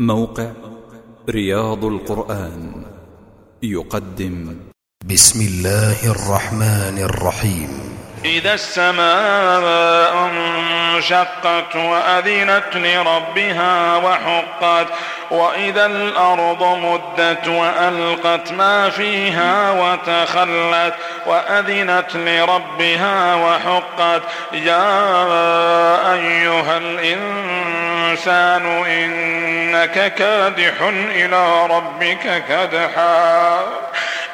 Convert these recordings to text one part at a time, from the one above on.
موقع رياض القرآن يقدم. بسم الله الرحمن الرحيم. إذا السماء انشقت وأذنت لربها وحقت وإذا الأرض مدت وألقت ما فيها وتخلت وأذنت لربها وحقت. يا أيها الإنسان إنك كادح إلى ربك كدحا.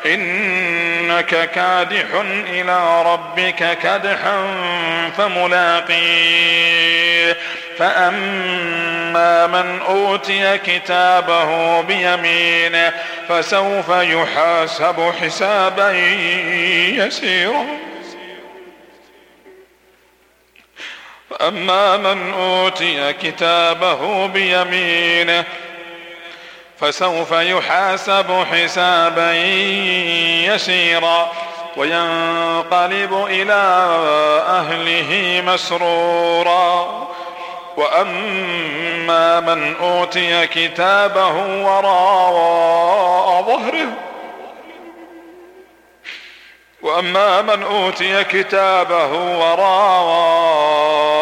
إنك كادح إلى ربك كدحا فملاقيه. فأما من أوتي كتابه بيمينه فسوف يحاسب حسابا يسيرا. فأما من أوتي كتابه بيمينه فسوف يحاسب حسابا يسيرا وينقلب إلى أهله مسرورا. وأما من أوتي كتابه وراء ظهره وأما من أوتي كتابه وراء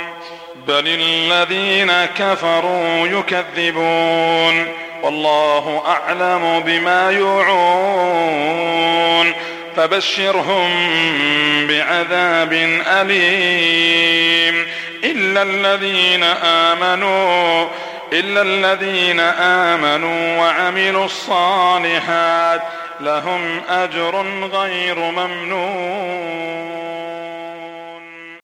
بل الذين كفروا يكذبون والله أعلم بما يوعون فبشرهم بعذاب أليم إلا الذين آمنوا إلا الذين آمنوا وعملوا الصالحات لهم أجر غير ممنون